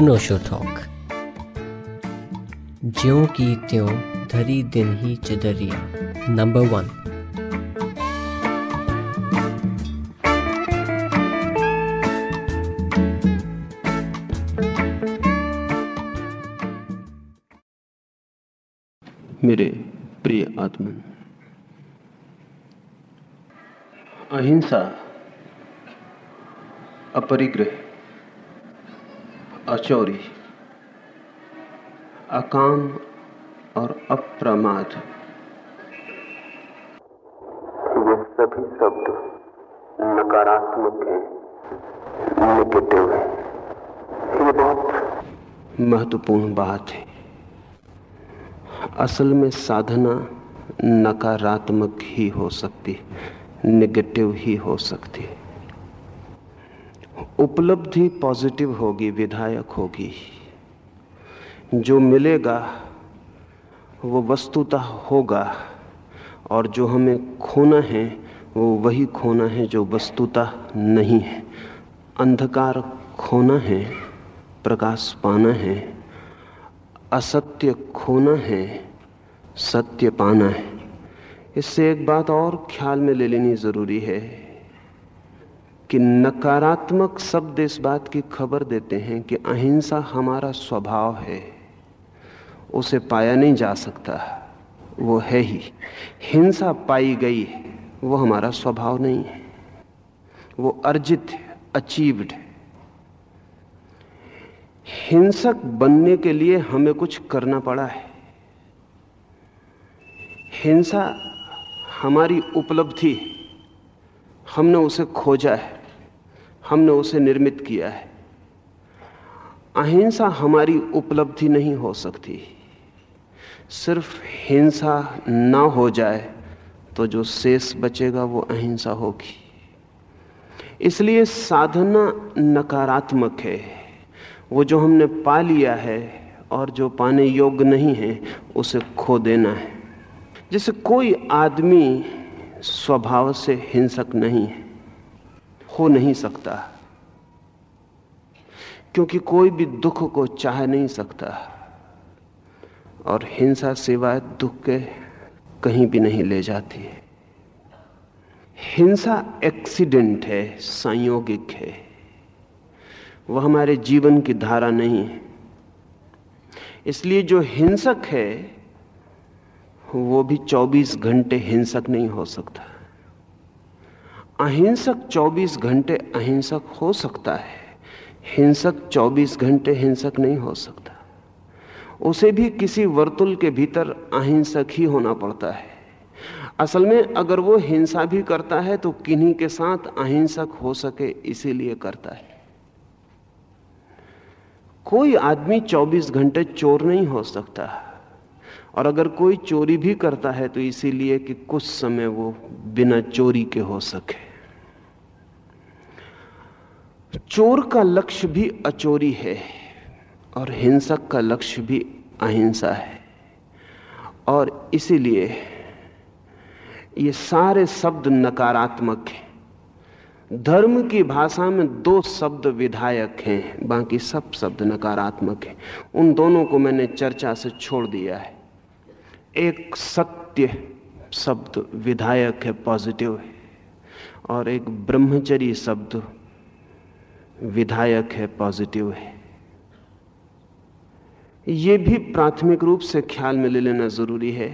अनोशो talk ज्यों की त्यों धरी दिन ही चदरिया। नंबर वन मेरे प्रिय आत्मन अहिंसा अपरिग्रह। अचौरी अकाम और अप्रमाद। ये सभी शब्द नकारात्मक हैं नेगेटिव है। ये बहुत महत्वपूर्ण बात है। असल में साधना नकारात्मक ही हो सकती है निगेटिव ही हो सकती उपलब्धि पॉजिटिव होगी, विधायक होगी। जो मिलेगा, वो वस्तुतः होगा, और जो हमें खोना है, वो वही खोना है जो वस्तुतः नहीं है। अंधकार खोना है, प्रकाश पाना है, असत्य खोना है, सत्य पाना है। इससे एक बात और ख्याल में ले लेनी ज़रूरी है। कि नकारात्मक शब्द इस बात की खबर देते हैं कि अहिंसा हमारा स्वभाव है। उसे पाया नहीं जा सकता। वो है ही। हिंसा पाई गई है। वो हमारा स्वभाव नहीं है। वो अर्जित है अचीव्ड है। हिंसक बनने के लिए हमें कुछ करना पड़ा है। हिंसा हमारी उपलब्धि हमने उसे खोजा है। हमने उसे निर्मित किया है। अहिंसा हमारी उपलब्धि नहीं हो सकती। सिर्फ़ हिंसा ना हो जाए तो जो शेष बचेगा वो अहिंसा होगी। इसलिए साधना नकारात्मक है। वो जो हमने पा लिया है और जो पाने योग्य नहीं है, उसे खो देना है। जैसे कोई आदमी स्वभाव से हिंसक नहीं है। हो नहीं सकता। क्योंकि कोई भी दुख को चाह नहीं सकता। और हिंसा सिवाय दुख के कहीं भी नहीं ले जाती। है हिंसा एक्सीडेंट है, संयोगिक है। वह हमारे जीवन की धारा नहीं है। इसलिए जो हिंसक है, वो भी 24 घंटे हिंसक नहीं हो सकता। अहिंसक 24 घंटे अहिंसक हो सकता है। हिंसक 24 घंटे हिंसक नहीं हो सकता। उसे भी किसी वर्तुल के भीतर अहिंसक ही होना पड़ता है। असल में अगर वो हिंसा भी करता है तो किन्हीं के साथ अहिंसक हो सके इसीलिए करता है। कोई आदमी 24 घंटे चोर नहीं हो सकता। और अगर कोई चोरी भी करता है तो इसीलिए कि कुछ समय वो बिना चोरी के हो सके। चोर का लक्ष्य भी अचोरी है और हिंसक का लक्ष्य भी अहिंसा है। और इसीलिए ये सारे शब्द नकारात्मक हैं। धर्म की भाषा में दो शब्द विधायक हैं, बाकी सब शब्द नकारात्मक हैं। उन दोनों को मैंने चर्चा से छोड़ दिया है। एक सत्य शब्द विधायक है, पॉजिटिव है, और एक ब्रह्मचरी शब्द विधायक है पॉजिटिव है। ये भी प्राथमिक रूप से ख्याल में ले लेना ज़रूरी है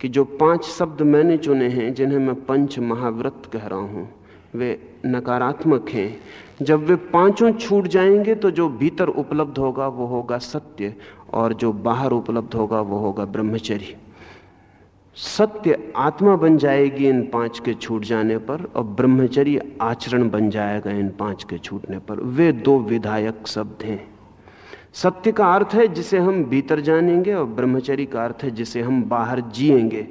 कि जो पाँच शब्द मैंने चुने हैं, जिन्हें मैं पंच महाव्रत कह रहा हूँ, वे नकारात्मक हैं। जब वे पाँचों छूट जाएँगे तो जो भीतर उपलब्ध होगा, वो होगा सत्य, और जो बाहर उपलब्ध होगा, वो होगा ब्रह्मचर्य। सत्य आत्मा बन जाएगी इन पाँच के छूट जाने पर और ब्रह्मचर्य आचरण बन जाएगा इन पाँच के छूटने पर। वे दो विधायक शब्द हैं। सत्य का अर्थ है जिसे हम भीतर जानेंगे और ब्रह्मचर्य का अर्थ है जिसे हम बाहर जिएँगे।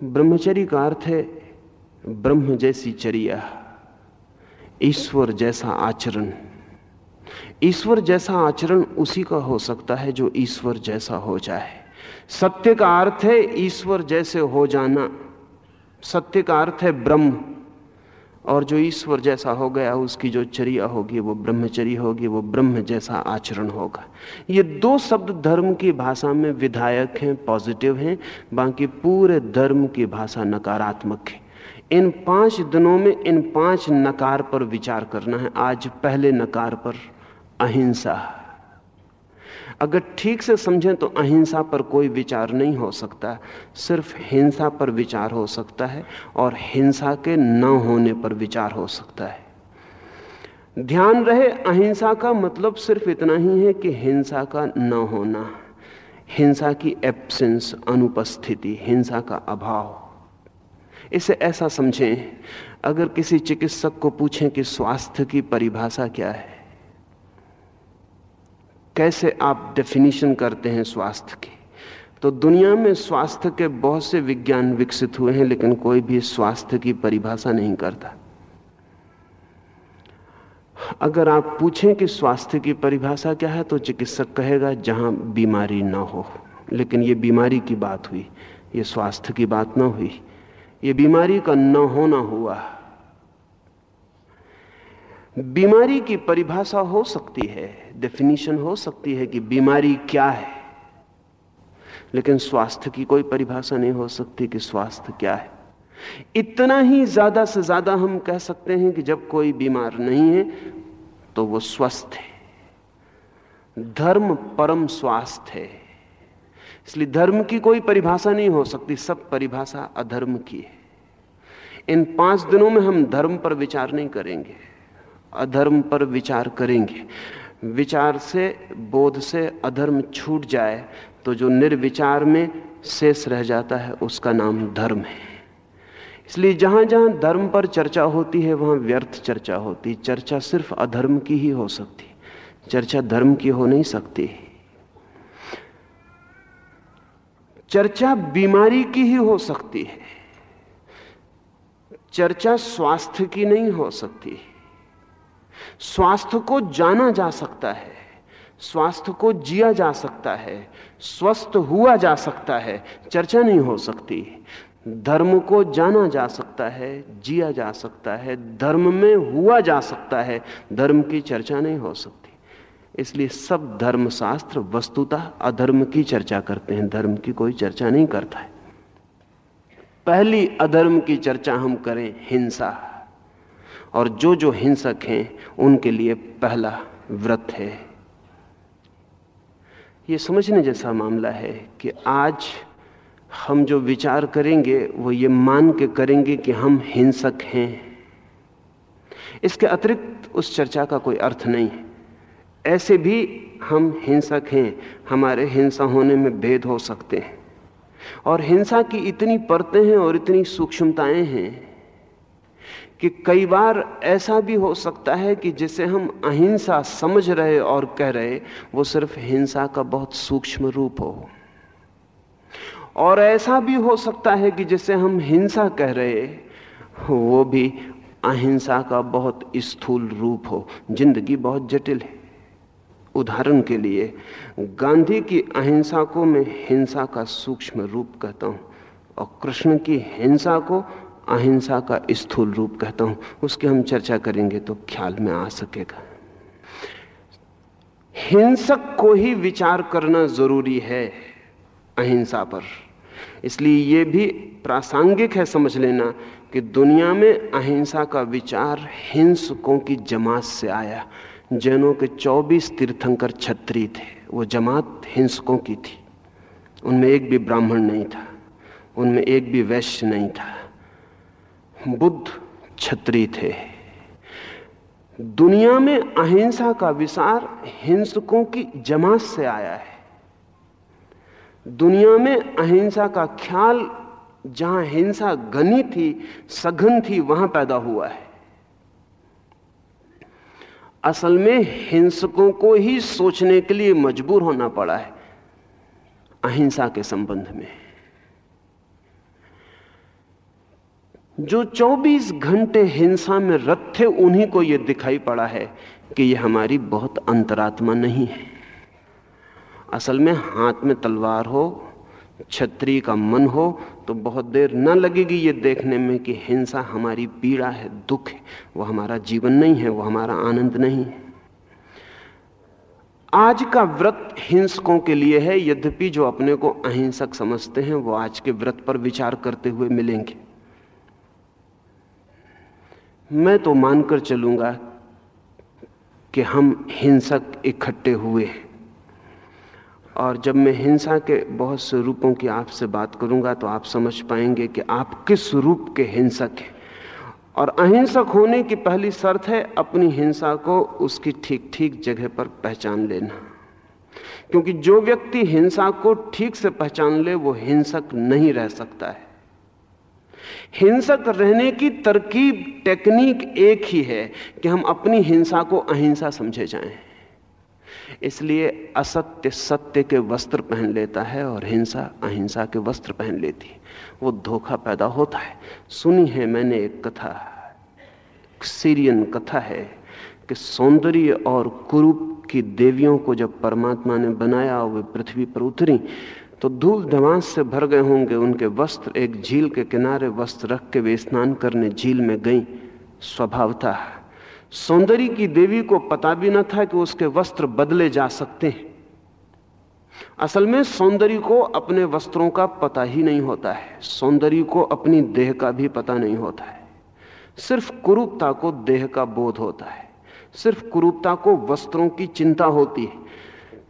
ब्रह्मचर्य का अर्थ है ब्रह्म जैसी चर्या, ईश्वर जैसा आचरण। ईश्वर जैसा आचरण उसी का हो सकता है जो ईश्वर जैसा हो जाए। सत्य का अर्थ है ईश्वर जैसे हो जाना। सत्य का अर्थ है ब्रह्म। और जो ईश्वर जैसा हो गया, उसकी जो चर्या होगी, वो ब्रह्मचर्य होगी, वो ब्रह्म जैसा आचरण होगा। ये दो शब्द धर्म की भाषा में विधायक हैं, पॉजिटिव हैं, बाकी पूरे धर्म की भाषा नकारात्मक है। इन पाँच दिनों में इन पाँच नकार पर विचार करना है। आज पहले नकार पर अहिंसा। अगर ठीक से समझें तो अहिंसा पर कोई विचार नहीं हो सकता। सिर्फ़ हिंसा पर विचार हो सकता है और हिंसा के न होने पर विचार हो सकता है। ध्यान रहे, अहिंसा का मतलब सिर्फ़ इतना ही है कि हिंसा का न होना। हिंसा की एब्सेंस अनुपस्थिति, हिंसा का अभाव। इसे ऐसा समझें, अगर किसी चिकित्सक को पूछें कि स्वास्थ्य की परिभाषा क्या है कैसे आप डेफिनेशन करते हैं स्वास्थ्य की? तो दुनिया में स्वास्थ्य के बहुत से विज्ञान विकसित हुए हैं, लेकिन कोई भी स्वास्थ्य की परिभाषा नहीं करता। अगर आप पूछें कि स्वास्थ्य की परिभाषा क्या है तो चिकित्सक कहेगा, जहाँ बीमारी ना हो। लेकिन ये बीमारी की बात हुई, ये स्वास्थ्य की बात ना हुई। ये बीमारी का न होना हुआ। बीमारी की परिभाषा हो सकती है डेफिनेशन हो सकती है कि बीमारी क्या है। लेकिन स्वास्थ्य की कोई परिभाषा नहीं हो सकती कि स्वास्थ्य क्या है। इतना ही ज़्यादा से ज़्यादा हम कह सकते हैं कि जब कोई बीमार नहीं है तो वो स्वस्थ है। धर्म परम स्वास्थ्य है। इसलिए धर्म की कोई परिभाषा नहीं हो सकती, सब परिभाषा अधर्म की है। इन पाँच दिनों में हम धर्म पर विचार नहीं करेंगे। अधर्म पर विचार करेंगे। विचार से, बोध से अधर्म छूट जाए तो जो निर्विचार में शेष रह जाता है, उसका नाम धर्म है। इसलिए जहाँ जहाँ धर्म पर चर्चा होती है, वहाँ व्यर्थ चर्चा होती चर्चा सिर्फ़ अधर्म की ही हो सकती चर्चा धर्म की हो नहीं सकती चर्चा बीमारी की ही हो सकती है। चर्चा स्वास्थ्य की नहीं हो सकती स्वास्थ्य को जाना जा सकता है, स्वास्थ्य को जिया जा सकता है, स्वस्थ हुआ जा सकता है, चर्चा नहीं हो सकती। धर्म को जाना जा सकता है, जिया जा सकता है, धर्म में हुआ जा सकता है, धर्म की चर्चा नहीं हो सकती। इसलिए सब धर्मशास्त्र वस्तुतः अधर्म की चर्चा करते हैं, धर्म की कोई चर्चा नहीं करता है। पहली अधर्म की चर्चा हम करें, हिंसा। और जो जो हिंसक हैं, उनके लिए पहला व्रत है। ये समझने जैसा मामला है कि आज हम जो विचार करेंगे, वो ये मान के करेंगे कि हम हिंसक हैं। इसके अतिरिक्त उस चर्चा का कोई अर्थ नहीं। है ऐसे भी हम हिंसक हैं, हमारे हिंसा होने में भेद हो सकते हैं। और हिंसा की इतनी परतें हैं और इतनी सूक्ष्मताएँ हैं कि कई बार ऐसा भी हो सकता है कि जिसे हम अहिंसा समझ रहे और कह रहे, वो सिर्फ़ हिंसा का बहुत सूक्ष्म रूप हो। और ऐसा भी हो सकता है कि जिसे हम हिंसा कह रहे, वो भी अहिंसा का बहुत स्थूल रूप हो। ज़िंदगी बहुत जटिल है। उदाहरण के लिए, गांधी की अहिंसा को मैं हिंसा का सूक्ष्म रूप कहता हूँ और कृष्ण की हिंसा को अहिंसा का स्थूल रूप कहता हूँ, उसकी हम चर्चा करेंगे तो ख्याल में आ सकेगा। हिंसक को ही विचार करना ज़रूरी है अहिंसा पर। इसलिए यह भी प्रासंगिक है समझ लेना कि दुनिया में अहिंसा का विचार हिंसकों की जमात से आया। जैनों के 24 तीर्थंकर छत्री थे, वो जमात हिंसकों की थी। उनमें एक भी ब्राह्मण नहीं था, उनमें एक भी वैश्य नहीं था। बुद्ध छत्री थे। दुनिया में अहिंसा का विचार हिंसकों की जमात से आया है। दुनिया में अहिंसा का ख्याल, जहाँ हिंसा घनी थी, सघन थी, वहाँ पैदा हुआ है। असल में हिंसकों को ही सोचने के लिए मजबूर होना पड़ा है अहिंसा के संबंध में। जो 24 घंटे हिंसा में रत थे, उन्हीं को यह दिखाई पड़ा है कि यह हमारी बहुत अंतरात्मा नहीं है। असल में हाथ में तलवार हो, छत्री का मन हो तो बहुत देर न लगेगी ये देखने में कि हिंसा हमारी पीड़ा है, दुख है। वो हमारा जीवन नहीं है, वो हमारा आनंद नहीं है। आज का व्रत हिंसकों के लिए है, यद्यपि जो अपने को अहिंसक समझते हैं, वो आज के व्रत पर विचार करते हुए मिलेंगे। मैं तो मानकर चलूँगा कि हम हिंसक इकट्ठे हुए हैं। और जब मैं हिंसा के बहुत से रूपों की आपसे बात करूँगा तो आप समझ पाएँगे कि आप किस रूप के हिंसक हैं। और अहिंसक होने की पहली शर्त है अपनी हिंसा को उसकी ठीक ठीक जगह पर पहचान लेना। क्योंकि जो व्यक्ति हिंसा को ठीक से पहचान ले, वो हिंसक नहीं रह सकता है। हिंसक रहने की तरकीब टेक्निक एक ही है कि हम अपनी हिंसा को अहिंसा समझे जाएँ। इसलिए असत्य सत्य के वस्त्र पहन लेता है और हिंसा अहिंसा के वस्त्र पहन लेती। वो धोखा पैदा होता है। सुनी है मैंने एक कथा सीरियन कथा है कि सौंदर्य और कुरूप की देवियों को जब परमात्मा ने बनाया और वे पृथ्वी पर उतरी तो धूल धमास से भर गए होंगे उनके वस्त्र। एक झील के किनारे वस्त्र रख के वे स्नान करने झील में गई। स्वभाव था सौंदर्य की देवी को पता भी न था कि उसके वस्त्र बदले जा सकते हैं। असल में सौंदर्य को अपने वस्त्रों का पता ही नहीं होता है। सौंदर्य को अपनी देह का भी पता नहीं होता है। सिर्फ़ कुरूपता को देह का बोध होता है। सिर्फ़ कुरूपता को वस्त्रों की चिंता होती है।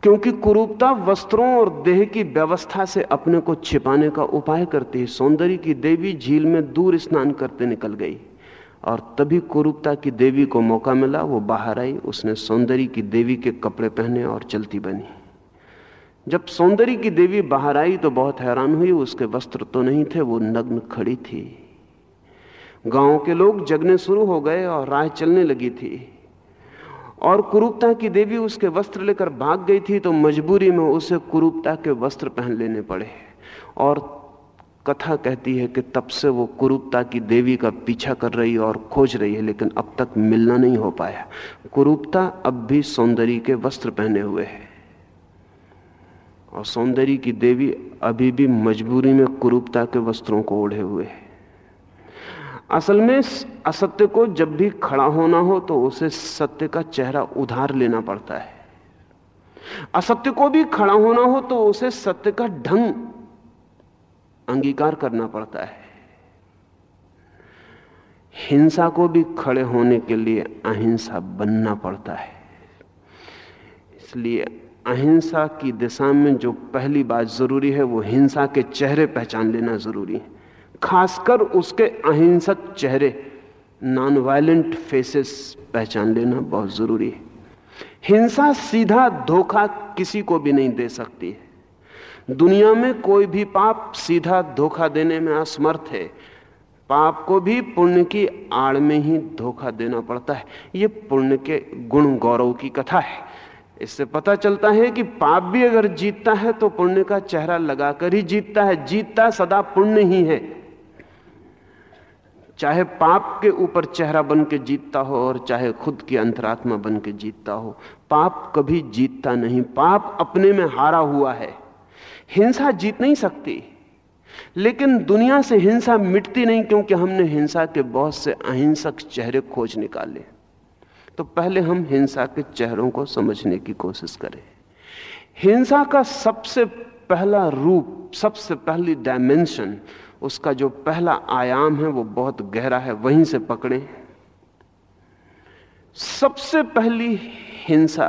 क्योंकि कुरूपता वस्त्रों और देह की व्यवस्था से अपने को छिपाने का उपाय करती है। सौंदर्य की देवी झील में दूर स्नान करते निकल गई और तभी कुरूपता की देवी को मौका मिला, वो बाहर आई, उसने सौंदर्य की देवी के कपड़े पहने और चलती बनी। जब सौंदर्य की देवी बाहर आई तो बहुत हैरान हुई, उसके वस्त्र तो नहीं थे, वो नग्न खड़ी थी। गाँव के लोग जगने शुरू हो गए और राह चलने लगी थी। और कुरूपता की देवी उसके वस्त्र लेकर भाग गई थी तो मजबूरी में उसे कुरूपता के वस्त्र पहन लेने पड़े। और कथा कहती है कि तब से वो कुरूपता की देवी का पीछा कर रही और खोज रही है, लेकिन अब तक मिलना नहीं हो पाया। कुरूपता अब भी सौंदर्य के वस्त्र पहने हुए है। और सौंदर्य की देवी अभी भी मजबूरी में कुरूपता के वस्त्रों को ओढ़े हुए है। असल में असत्य को जब भी खड़ा होना हो तो उसे सत्य का चेहरा उधार लेना पड़ता है। असत्य को भी खड़ा होना हो तो उसे सत्य का ढंग अंगीकार करना पड़ता है। हिंसा को भी खड़े होने के लिए अहिंसा बनना पड़ता है। इसलिए अहिंसा की दिशा में जो पहली बात ज़रूरी है, वो हिंसा के चेहरे पहचान लेना ज़रूरी है। खासकर उसके अहिंसक चेहरे नॉन वायलेंट फेसेस पहचान लेना बहुत ज़रूरी है। हिंसा सीधा धोखा किसी को भी नहीं दे सकती है। दुनिया में कोई भी पाप सीधा धोखा देने में असमर्थ है। पाप को भी पुण्य की आड़ में ही धोखा देना पड़ता है। यह पुण्य के गुण गौरव की कथा है। इससे पता चलता है कि पाप भी अगर जीतता है तो पुण्य का चेहरा लगाकर ही जीतता है। जीतता सदा पुण्य ही है। चाहे पाप के ऊपर चेहरा बन के जीतता हो और चाहे खुद की अंतरात्मा बन के जीतता हो, पाप कभी जीतता नहीं। पाप अपने में हारा हुआ है। हिंसा जीत नहीं सकती। लेकिन दुनिया से हिंसा मिटती नहीं क्योंकि हमने हिंसा के बहुत से अहिंसक चेहरे खोज निकाले। तो पहले हम हिंसा के चेहरों को समझने की कोशिश करें। हिंसा का सबसे पहला रूप, सबसे पहली डायमेंशन उसका जो पहला आयाम है वो बहुत गहरा है, वहीं से पकड़े। सबसे पहली हिंसा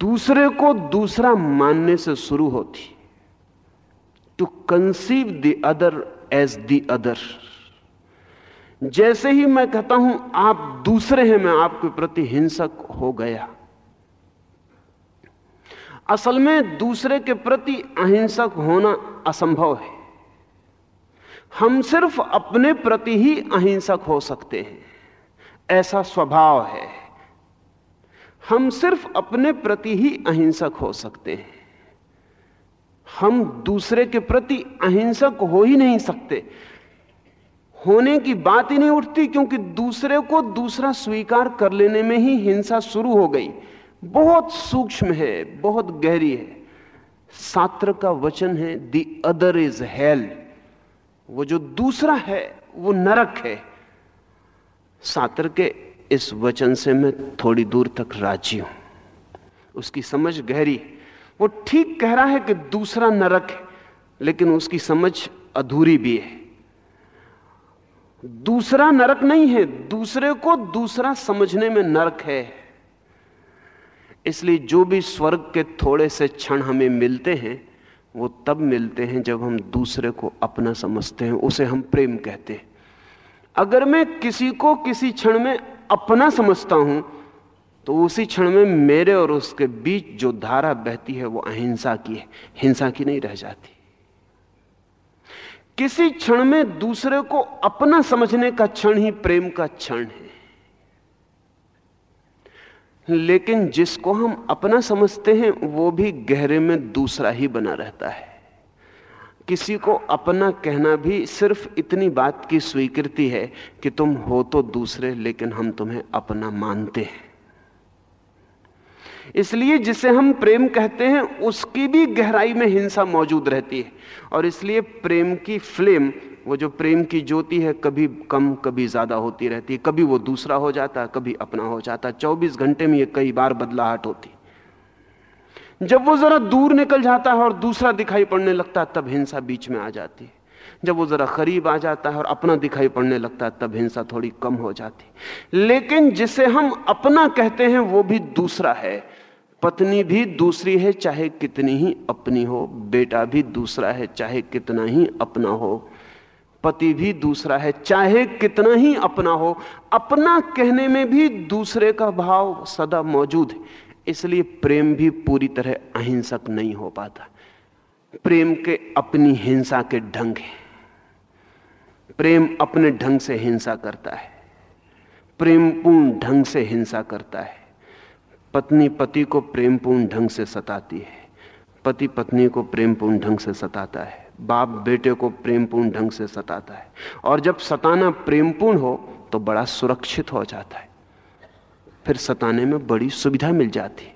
दूसरे को दूसरा मानने से शुरू होती। To conceive the other as the other जैसे ही मैं कहता हूँ, आप दूसरे हैं, मैं आपके प्रति हिंसक हो गया। असल में दूसरे के प्रति अहिंसक होना असंभव है। हम सिर्फ़ अपने प्रति ही अहिंसक हो सकते हैं। ऐसा स्वभाव है। हम सिर्फ़ अपने प्रति ही अहिंसक हो सकते हैं। हम दूसरे के प्रति अहिंसक हो ही नहीं सकते। होने की बात ही नहीं उठती क्योंकि दूसरे को दूसरा स्वीकार कर लेने में ही हिंसा शुरू हो गई। बहुत सूक्ष्म है, बहुत गहरी है। सात्र का वचन है दी अदर इज़ हेल वो जो दूसरा है, वो नरक है। सात्र के इस वचन से मैं थोड़ी दूर तक राज़ी हूँ। उसकी समझ गहरी वो ठीक कह रहा है कि दूसरा नरक है, लेकिन उसकी समझ अधूरी भी है। दूसरा नरक नहीं है, दूसरे को दूसरा समझने में नरक है। इसलिए जो भी स्वर्ग के थोड़े से क्षण हमें मिलते हैं, वो तब मिलते हैं जब हम दूसरे को अपना समझते हैं, उसे हम प्रेम कहते हैं। अगर मैं किसी को किसी क्षण में अपना समझता हूँ तो उसी क्षण में मेरे और उसके बीच जो धारा बहती है, वो अहिंसा की है। हिंसा की नहीं रह जाती। किसी क्षण में दूसरे को अपना समझने का क्षण ही प्रेम का क्षण है। लेकिन जिसको हम अपना समझते हैं, वो भी गहरे में दूसरा ही बना रहता है। किसी को अपना कहना भी सिर्फ़ इतनी बात की स्वीकृति है कि तुम हो तो दूसरे, लेकिन हम तुम्हें अपना मानते हैं। इसलिए जिसे हम प्रेम कहते हैं, उसकी भी गहराई में हिंसा मौजूद रहती है। और इसलिए प्रेम की फ्लेम वो जो प्रेम की ज्योति है, कभी कम, कभी ज़्यादा होती रहती है। कभी वो दूसरा हो जाता है कभी अपना हो जाता। है चौबीस घंटे में ये कई बार बदलाहट होती। जब वो जरा दूर निकल जाता है और दूसरा दिखाई पड़ने लगता है तब हिंसा बीच में आ जाती है। जब वो जरा करीब आ जाता है और अपना दिखाई पड़ने लगता है तब हिंसा थोड़ी कम हो जाती लेकिन जिसे हम अपना कहते हैं, वो भी दूसरा है। पत्नी भी दूसरी है, चाहे कितनी ही अपनी हो। बेटा भी दूसरा है, चाहे कितना ही अपना हो। पति भी दूसरा है, चाहे कितना ही अपना हो, अपना कहने में भी दूसरे का भाव सदा मौजूद है। इसलिए प्रेम भी पूरी तरह अहिंसक नहीं हो पाता। प्रेम के अपनी हिंसा के ढंग है। प्रेम अपने ढंग से हिंसा करता है। प्रेमपूर्ण ढंग से हिंसा करता है। पत्नी पति को प्रेमपूर्ण ढंग से सताती है। पति पत्नी को प्रेमपूर्ण ढंग से सताता है। बाप बेटे को प्रेमपूर्ण ढंग से सताता है। और जब सताना प्रेमपूर्ण हो तो बड़ा सुरक्षित हो जाता है। फिर सताने में बड़ी सुविधा मिल जाती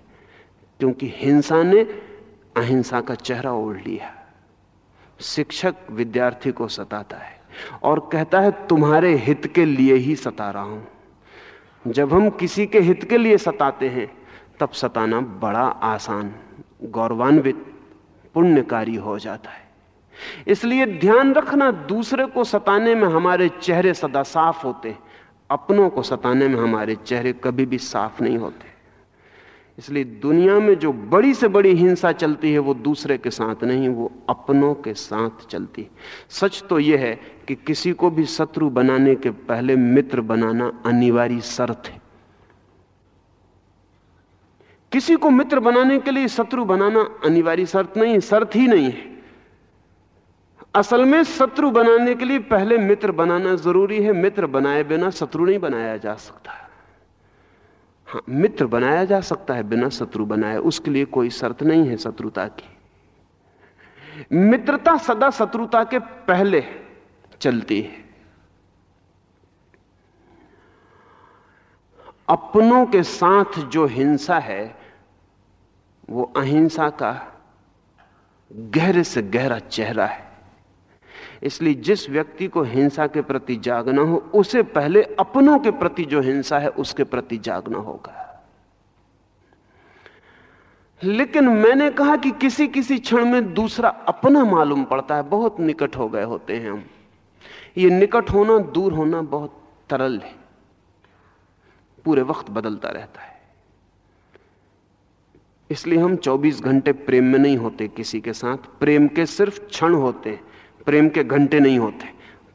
क्योंकि हिंसा ने अहिंसा का चेहरा ओढ़ लिया। शिक्षक विद्यार्थी को सताता है और कहता है, तुम्हारे हित के लिए ही सता रहा हूँ। जब हम किसी के हित के लिए सताते हैं, तब सताना बड़ा आसान, गौरवान्वित, पुण्यकारी हो जाता है। इसलिए ध्यान रखना दूसरे को सताने में हमारे चेहरे सदा साफ़ होते, अपनों को सताने में हमारे चेहरे कभी भी साफ़ नहीं होते। इसलिए दुनिया में जो बड़ी से बड़ी हिंसा चलती है, वो दूसरे के साथ नहीं, वो अपनों के साथ चलती सच तो यह है कि किसी को भी शत्रु बनाने के पहले मित्र बनाना अनिवार्य शर्त है। किसी को मित्र बनाने के लिए शत्रु बनाना अनिवार्य शर्त नहीं, शर्त ही नहीं है। असल में शत्रु बनाने के लिए पहले मित्र बनाना ज़रूरी है। मित्र बनाए बिना शत्रु नहीं बनाया जा सकता। हाँ मित्र बनाया जा सकता है बिना शत्रु बनाए। उसके लिए कोई शर्त नहीं है शत्रुता की। मित्रता सदा शत्रुता के पहले चलती है। अपनों के साथ जो हिंसा है, वो अहिंसा का गहरे से गहरा चेहरा है। इसलिए जिस व्यक्ति को हिंसा के प्रति जागना हो, उसे पहले अपनों के प्रति जो हिंसा है, उसके प्रति जागना होगा। लेकिन मैंने कहा कि किसी किसी क्षण में दूसरा अपना मालूम पड़ता है। बहुत निकट हो गए होते हैं हम। ये निकट होना, दूर होना बहुत तरल है। पूरे वक्त बदलता रहता है। इसलिए हम 24 घंटे प्रेम में नहीं होते किसी के साथ। प्रेम के सिर्फ़ क्षण होते प्रेम के घंटे नहीं होते,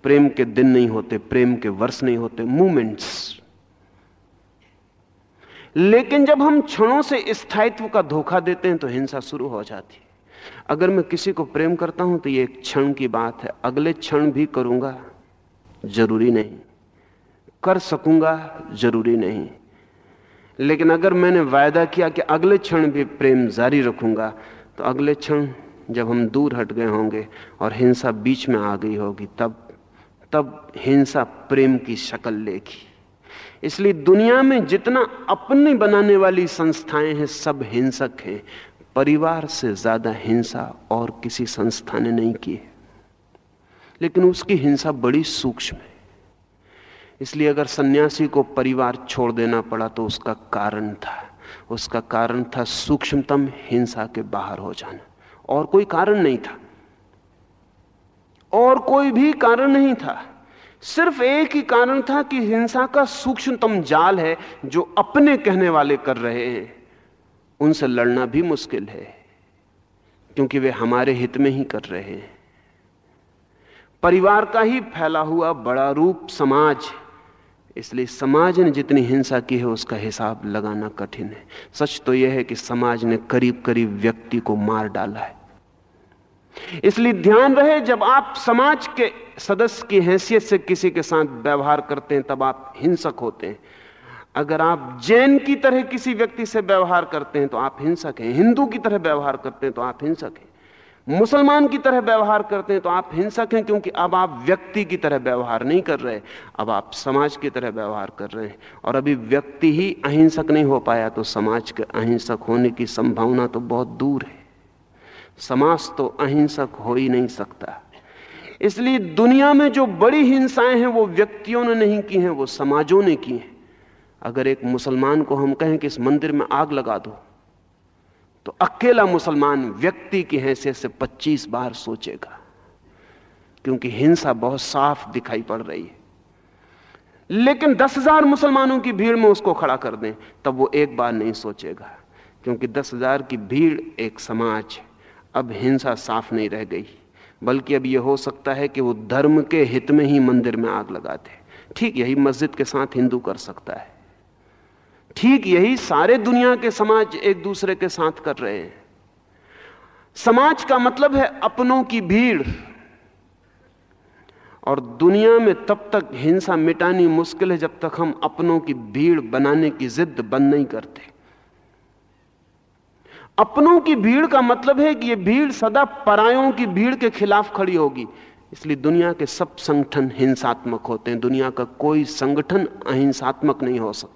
प्रेम के दिन नहीं होते, प्रेम के वर्ष नहीं होते, मूमेंट्स। लेकिन जब हम क्षणों से स्थायित्व का धोखा देते हैं तो हिंसा शुरू हो जाती है। अगर मैं किसी को प्रेम करता हूँ तो ये एक क्षण की बात है। अगले क्षण भी करूँगा, ज़रूरी नहीं। कर सकूँगा, ज़रूरी नहीं। लेकिन अगर मैंने वायदा किया कि अगले क्षण भी प्रेम जारी रखूँगा तो अगले क्षण जब हम दूर हट गए होंगे और हिंसा बीच में आ गई होगी, तब तब हिंसा प्रेम की शक्ल लेगी। इसलिए दुनिया में जितना अपने बनाने वाली संस्थाएँ हैं, सब हिंसक हैं। परिवार से ज़्यादा हिंसा और किसी संस्था ने नहीं की है। लेकिन उसकी हिंसा बड़ी सूक्ष्म है। इसलिए अगर सन्यासी को परिवार छोड़ देना पड़ा तो उसका कारण था। उसका कारण था सूक्ष्मतम हिंसा के बाहर हो जाना। और कोई कारण नहीं था। और कोई भी कारण नहीं था। सिर्फ़ एक ही कारण था कि हिंसा का सूक्ष्मतम जाल है जो अपने कहने वाले कर रहे हैं। उनसे लड़ना भी मुश्किल है, क्योंकि वे हमारे हित में ही कर रहे हैं। परिवार का ही फैला हुआ बड़ा रूप समाज इसलिए समाज ने जितनी हिंसा की है, उसका हिसाब लगाना कठिन है। सच तो यह है कि समाज ने करीब करीब व्यक्ति को मार डाला है। इसलिए ध्यान रहे, जब आप समाज के सदस्य की हैसियत से किसी के साथ व्यवहार करते हैं, तब आप हिंसक होते हैं। अगर आप जैन की तरह किसी व्यक्ति से व्यवहार करते हैं तो आप हिंसक हैं। हिंदू की तरह व्यवहार करते हैं तो आप हिंसक हैं। मुसलमान की तरह व्यवहार करते हैं तो आप हिंसक हैं क्योंकि अब आप व्यक्ति की तरह व्यवहार नहीं कर रहे अब आप समाज की तरह व्यवहार कर रहे हैं। और अभी व्यक्ति ही अहिंसक नहीं हो पाया तो समाज के अहिंसक होने की संभावना तो बहुत दूर है। समाज तो अहिंसक हो ही नहीं सकता। इसलिए दुनिया में जो बड़ी हिंसाएँ हैं वो व्यक्तियों ने नहीं की हैं, वो समाजों ने की हैं। अगर एक मुसलमान को हम कहें कि इस मंदिर में आग लगा दो तो अकेला मुसलमान व्यक्ति की हैसियत से 25 बार सोचेगा, क्योंकि हिंसा बहुत साफ़ दिखाई पड़ रही है। लेकिन दस हज़ार मुसलमानों की भीड़ में उसको खड़ा कर दें, तब वो एक बार नहीं सोचेगा, क्योंकि दस हज़ार की भीड़ एक समाज है। अब हिंसा साफ़ नहीं रह गई, बल्कि अब यह हो सकता है कि वो धर्म के हित में ही मंदिर में आग लगाते ठीक, यही मस्जिद के साथ हिंदू कर सकता है। ठीक यही सारे दुनिया के समाज एक दूसरे के साथ कर रहे हैं। समाज का मतलब है अपनों की भीड़। और दुनिया में तब तक हिंसा मिटानी मुश्किल है जब तक हम अपनों की भीड़ बनाने की जिद बंद नहीं करते। अपनों की भीड़ का मतलब है कि यह भीड़ सदा परायों की भीड़ के खिलाफ खड़ी होगी। इसलिए दुनिया के सब संगठन हिंसात्मक होते हैं। दुनिया का कोई संगठन अहिंसात्मक नहीं हो सकता।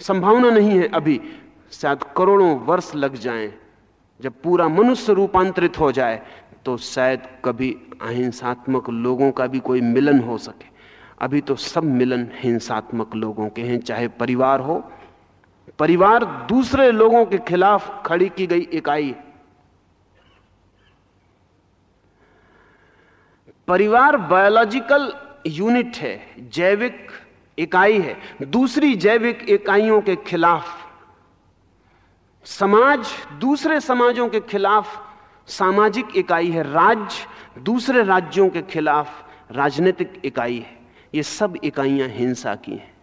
संभावना नहीं है अभी। शायद करोड़ों वर्ष लग जाएँ। जब पूरा मनुष्य रूपांतरित हो जाए तो शायद कभी अहिंसात्मक लोगों का भी कोई मिलन हो सके। अभी तो सब मिलन हिंसात्मक लोगों के हैं, चाहे परिवार हो। परिवार दूसरे लोगों के खिलाफ खड़ी की गई इकाई। परिवार बायोलॉजिकल यूनिट है, जैविक इकाई है। दूसरी जैविक इकाइयों के खिलाफ। समाज, दूसरे समाजों के खिलाफ सामाजिक इकाई है। राज्य दूसरे राज्यों के खिलाफ राजनीतिक इकाई है। ये सब इकाइयाँ हिंसा की हैं।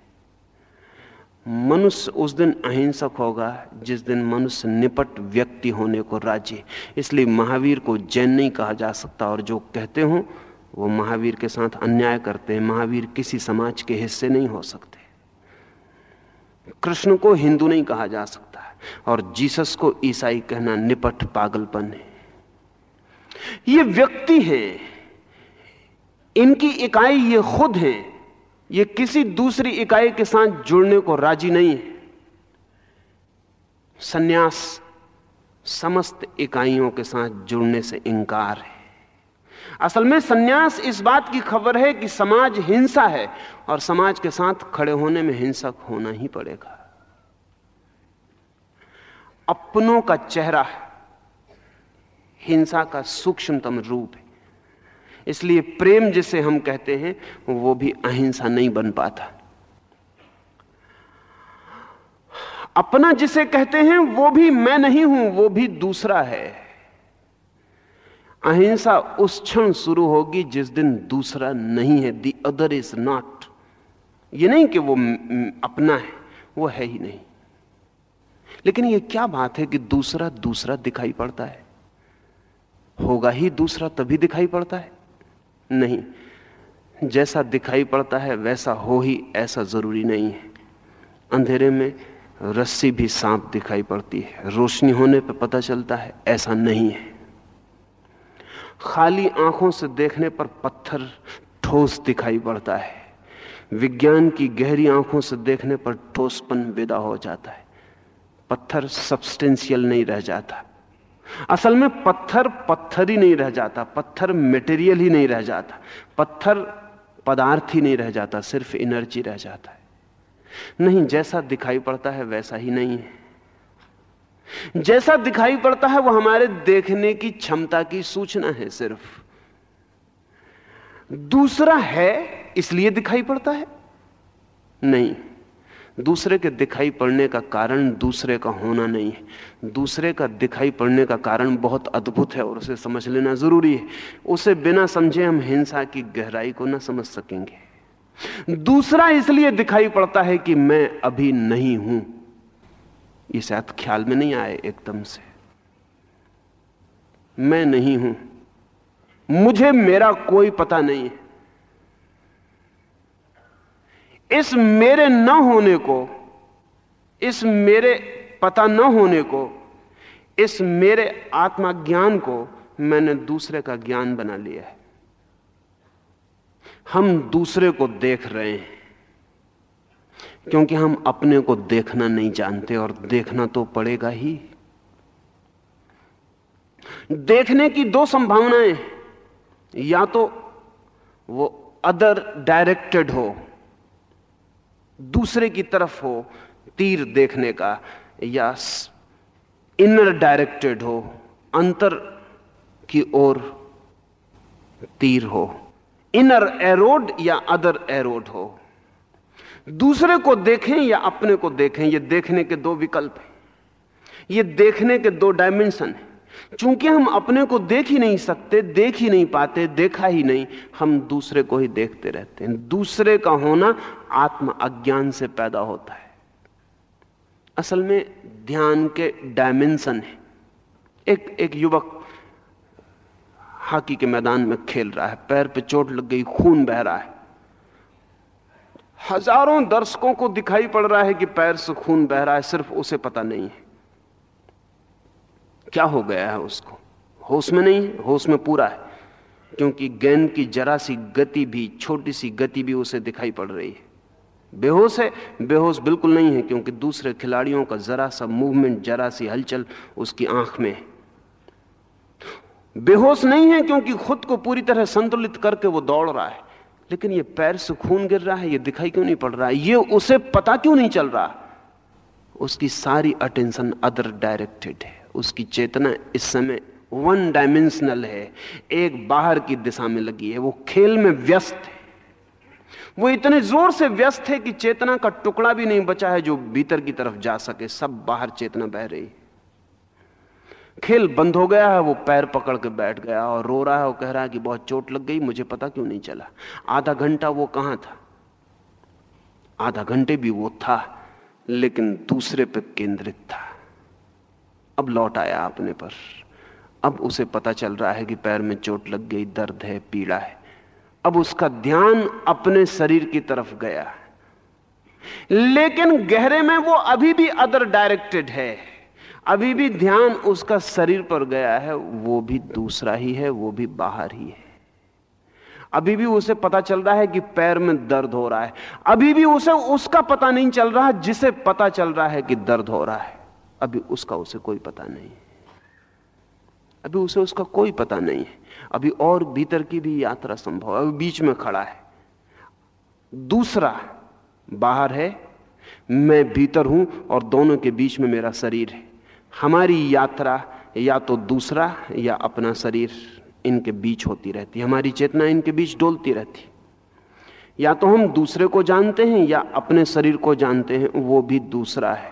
मनुष्य उस दिन अहिंसक होगा, जिस दिन मनुष्य निपट व्यक्ति होने को राज़ी। इसलिए महावीर को जैन नहीं कहा जा सकता और जो कहते हो वो महावीर के साथ अन्याय करते हैं, महावीर किसी समाज के हिस्से नहीं हो सकते। कृष्ण को हिंदू नहीं कहा जा सकता और जीसस को ईसाई कहना निपट पागलपन है। ये व्यक्ति हैं, इनकी इकाई ये खुद है, ये किसी दूसरी इकाई के साथ जुड़ने को राज़ी नहीं है। सन्यास समस्त इकाइयों के साथ जुड़ने से इंकार है। असल में सन्यास इस बात की खबर है कि समाज हिंसा है और समाज के साथ खड़े होने में हिंसक होना ही पड़ेगा। अपनों का चेहरा हिंसा का सूक्ष्मतम रूप है। इसलिए प्रेम जिसे हम कहते हैं, वो भी अहिंसा नहीं बन पाता। अपना जिसे कहते हैं, वो भी मैं नहीं हूँ, वो भी दूसरा है। अहिंसा उस क्षण शुरू होगी जिस दिन दूसरा नहीं है दी अदर इज़ नॉट ये नहीं कि वो अपना है, वो है ही नहीं। लेकिन ये क्या बात है कि दूसरा दूसरा दिखाई पड़ता है? होगा ही दूसरा तभी दिखाई पड़ता है? नहीं। जैसा दिखाई पड़ता है, वैसा हो ही, ऐसा ज़रूरी नहीं है। अंधेरे में रस्सी भी सांप दिखाई पड़ती है। रोशनी होने पर पता चलता है, ऐसा नहीं है। खाली आँखों से देखने पर पत्थर ठोस दिखाई पड़ता है। विज्ञान की गहरी आँखों से देखने पर ठोसपन विदा हो जाता है। पत्थर सब्सटेंशियल नहीं रह जाता। असल में पत्थर पत्थर ही नहीं रह जाता। पत्थर मटेरियल ही नहीं रह जाता। पत्थर पदार्थ ही नहीं रह जाता। सिर्फ़ एनर्जी रह जाता है। नहीं, जैसा दिखाई पड़ता है, वैसा ही नहीं है। जैसा दिखाई पड़ता है वो हमारे देखने की क्षमता की सूचना है सिर्फ़। दूसरा है, इसलिए दिखाई पड़ता है? नहीं। दूसरे के दिखाई पड़ने का कारण दूसरे का होना नहीं है। दूसरे का दिखाई पड़ने का कारण बहुत अद्भुत है और उसे समझ लेना ज़रूरी है। उसे बिना समझे हम हिंसा की गहराई को ना समझ सकेंगे। दूसरा इसलिए दिखाई पड़ता है कि मैं अभी नहीं हूँ। ये शायद ख्याल में नहीं आए एकदम से। मैं नहीं हूँ। मुझे मेरा कोई पता नहीं है। इस मेरे न होने को, इस मेरे पता न होने को, इस मेरे आत्मा ज्ञान को मैंने दूसरे का ज्ञान बना लिया है। हम दूसरे को देख रहे हैं। क्योंकि हम अपने को देखना नहीं जानते और देखना तो पड़ेगा ही। देखने की दो संभावनाएँ या तो वो अदर डायरेक्टेड हो, दूसरे की तरफ़ हो, तीर देखने का, या इनर डायरेक्टेड हो, अंतर की ओर तीर हो। इनर एरोड या अदर एरोड हो। दूसरे को देखें या अपने को देखें, ये देखने के दो विकल्प हैं। ये देखने के दो डायमेंशन हैं। चूँकि हम अपने को देख ही नहीं सकते, देख ही नहीं पाते, देखा ही नहीं, हम दूसरे को ही देखते रहते हैं। दूसरे का होना आत्म अज्ञान से पैदा होता है। असल में ध्यान के डायमेंशन है। एक एक युवक हॉकी के मैदान में खेल रहा है, पैर पे चोट लग गई, खून बह रहा है। हज़ारों दर्शकों को दिखाई पड़ रहा है कि पैर से खून बह रहा है, सिर्फ़ उसे पता नहीं है। क्या हो गया है उसको? होश में नहीं, होश में पूरा है, क्योंकि गेंद की जरा सी गति भी, छोटी सी गति भी उसे दिखाई पड़ रही है। बेहोश है, बेहोश बिल्कुल नहीं है, क्योंकि दूसरे खिलाड़ियों का जरा सा मूवमेंट जरा सी हलचल उसकी आँख में है। बेहोश नहीं है, क्योंकि खुद को पूरी तरह संतुलित करके वो दौड़ रहा है। लेकिन ये पैर से खून गिर रहा है, ये दिखाई क्यों नहीं पड़ रहा है? ये उसे पता क्यों नहीं चल रहा? उसकी सारी अटेंशन अदर डायरेक्टेड है। उसकी चेतना इस समय वन डायमेंशनल है। एक बाहर की दिशा में लगी है। वो खेल में व्यस्त है। वो इतने ज़ोर से व्यस्त है कि चेतना का टुकड़ा भी नहीं बचा है जो भीतर की तरफ़ जा सके। सब बाहर चेतना बह रही खेल बंद हो गया है, वो पैर पकड़ के बैठ गया और रो रहा है और कह रहा है कि बहुत चोट लग गई, मुझे पता क्यों नहीं चला। आधा घंटा वो कहाँ था? आधा घंटे भी वो था, लेकिन दूसरे पर केंद्रित था। अब लौट आया अपने पर। अब उसे पता चल रहा है कि पैर में चोट लग गई, दर्द है, पीड़ा है। अब उसका ध्यान अपने शरीर की तरफ़ गया। लेकिन गहरे में वो अभी भी अदर डायरेक्टेड है। अभी भी ध्यान उसका शरीर पर गया है, वो भी दूसरा ही है, वो भी बाहर ही है। अभी भी उसे पता चल रहा है कि पैर में दर्द हो रहा है। अभी भी उसे, उसका पता नहीं चल रहा, जिसे पता चल रहा है कि दर्द हो रहा है। अभी उसका उसे कोई पता नहीं अभी उसे उसका कोई पता नहीं है। अभी और भीतर की भी यात्रा संभव है। अभी बीच में खड़ा है। दूसरा बाहर है, मैं भीतर हूँ और दोनों के बीच में मेरा शरीर है। हमारी यात्रा या तो दूसरा या अपना शरीर इनके बीच होती रहती हमारी चेतना इनके बीच डोलती रहती या तो हम दूसरे को जानते हैं या अपने शरीर को जानते हैं, वो भी दूसरा है।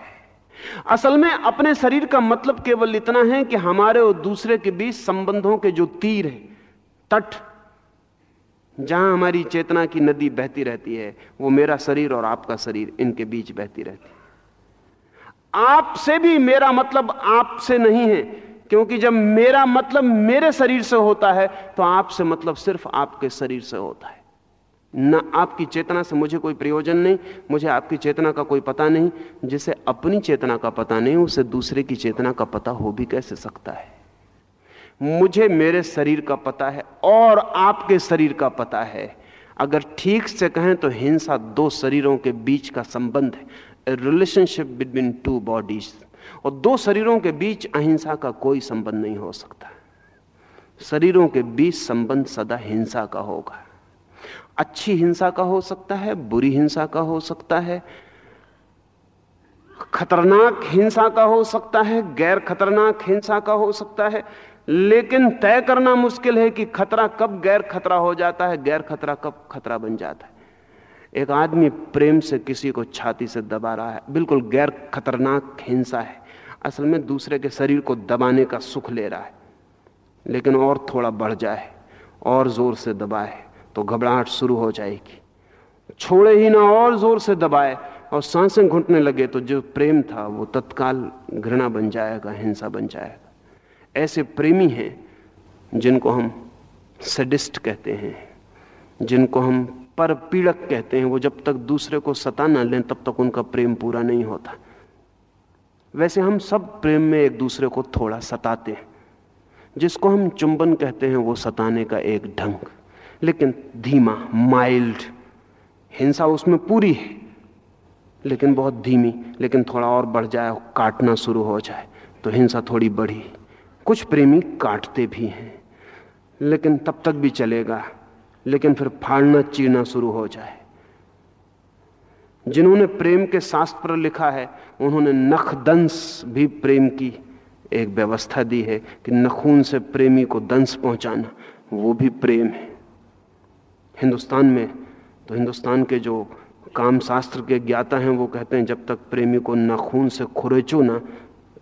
असल में अपने शरीर का मतलब केवल इतना है कि हमारे और दूसरे के बीच संबंधों के जो तीर है, तट, जहाँ हमारी चेतना की नदी बहती रहती है, वो मेरा शरीर और आपका शरीर इनके बीच बहती रहती है। आपसे भी मेरा मतलब आपसे नहीं है। क्योंकि जब मेरा मतलब मेरे शरीर से होता है तो आपसे मतलब सिर्फ़ आपके शरीर से होता है। न आपकी चेतना से मुझे कोई प्रयोजन नहीं, मुझे आपकी चेतना का कोई पता नहीं। जिसे अपनी चेतना का पता नहीं, उसे दूसरे की चेतना का पता हो भी कैसे सकता है? मुझे मेरे शरीर का पता है और आपके शरीर का पता है। अगर ठीक से कहें तो हिंसा दो शरीरों के बीच का संबंध है। रिलेशनशिप बिटवीन टू बॉडीज और दो शरीरों के बीच अहिंसा का कोई संबंध नहीं हो सकता। शरीरों के बीच संबंध सदा हिंसा का होगा। अच्छी हिंसा का हो सकता है, बुरी हिंसा का हो सकता है, खतरनाक हिंसा का हो सकता है, गैर खतरनाक हिंसा का हो सकता है, लेकिन तय करना मुश्किल है कि खतरा कब गैर खतरा हो जाता है, गैर खतरा कब खतरा बन जाता है। एक आदमी प्रेम से किसी को छाती से दबा रहा है, बिल्कुल गैर खतरनाक हिंसा है। असल में दूसरे के शरीर को दबाने का सुख ले रहा है, लेकिन और थोड़ा बढ़ जाए, और ज़ोर से दबाए तो घबराहट शुरू हो जाएगी। छोड़े ही ना, और ज़ोर से दबाए, और साँसें घुटने लगे तो जो प्रेम था, वो तत्काल घृणा बन जाएगा, हिंसा बन जाएगा। ऐसे प्रेमी हैं, जिनको हम सडिस्ट कहते हैं, जिनको हम पर पीड़क कहते हैं, वो जब तक दूसरे को सता ना लें, तब तक उनका प्रेम पूरा नहीं होता। वैसे हम सब प्रेम में एक दूसरे को थोड़ा सताते हैं। जिसको हम चुंबन कहते हैं, वो सताने का एक ढंग। लेकिन धीमा, माइल्ड, हिंसा उसमें पूरी है। लेकिन बहुत धीमी, लेकिन थोड़ा और बढ़ जाए, काटना शुरू हो जाए तो हिंसा थोड़ी बढ़ी। कुछ प्रेमी काटते भी हैं, लेकिन तब तक भी चलेगा। लेकिन फिर फाड़ना, चीरना शुरू हो जाए। जिन्होंने प्रेम के शास्त्र पर लिखा है, उन्होंने नखदंस भी प्रेम की एक व्यवस्था दी है कि नखून से प्रेमी को दंश पहुंचाना, वो भी प्रेम है। हिंदुस्तान में तो हिंदुस्तान के जो काम शास्त्र के ज्ञाता हैं, वो कहते हैं, जब तक प्रेमी को नाखून से खुरेचो ना,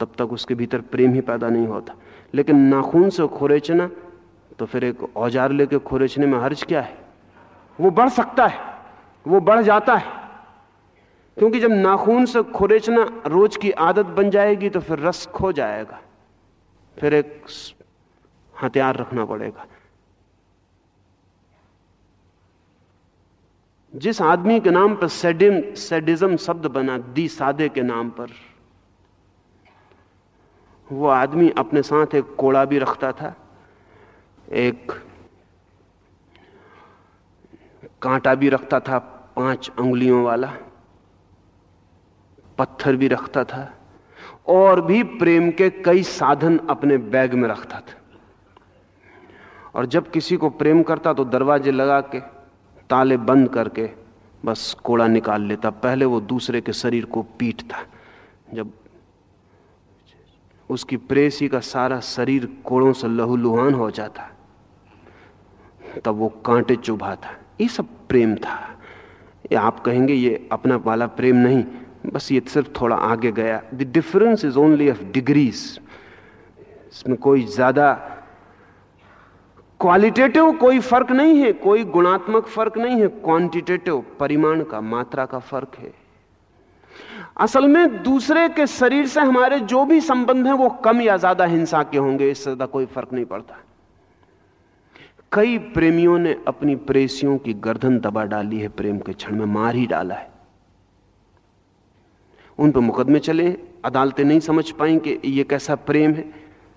तब तक उसके भीतर प्रेम ही पैदा नहीं होता। लेकिन नाखून से खुरेचना तो फिर एक औज़ार लेके खुरेचने में हर्ज क्या है? वो बढ़ सकता है, वो बढ़ जाता है। क्योंकि जब नाखून से खुरेचना रोज की आदत बन जाएगी तो फिर रस खो जाएगा। फिर एक हथियार रखना पड़ेगा। जिस आदमी के नाम पर सेडिम सेडिज्म शब्द बना, दी सादे के नाम पर, वो आदमी अपने साथ एक कोड़ा भी रखता था। एक कांटा भी रखता था, पाँच उंगलियों वाला। पत्थर भी रखता था। और भी प्रेम के कई साधन अपने बैग में रखता था। और जब किसी को प्रेम करता तो दरवाजे लगा के, ताले बंद करके बस कोड़ा निकाल लेता। पहले वो दूसरे के शरीर को पीटता। जब उसकी प्रेसी का सारा शरीर कोड़ों से लहूलुहान हो जाता। तब वो कांटे चुभा था। ये सब प्रेम था। ये आप कहेंगे ये अपना वाला प्रेम नहीं, बस ये सिर्फ़ थोड़ा आगे गया। The difference is only of degrees इसमें कोई ज़्यादा क्वालिटेटिव कोई फ़र्क नहीं है, कोई गुणात्मक फ़र्क नहीं है क्वांटिटेटिव परिमाण का, मात्रा का फ़र्क है। असल में दूसरे के शरीर से हमारे जो भी संबंध है, वो कम या ज़्यादा हिंसा के होंगे, इससे ज़्यादा कोई फ़र्क नहीं पड़ता। कई प्रेमियों ने अपनी प्रेसियों की गर्दन दबा डाली है, प्रेम के क्षण में मार ही डाला है। उन पर मुकदमे चले, अदालतें नहीं समझ पाई कि ये कैसा प्रेम है,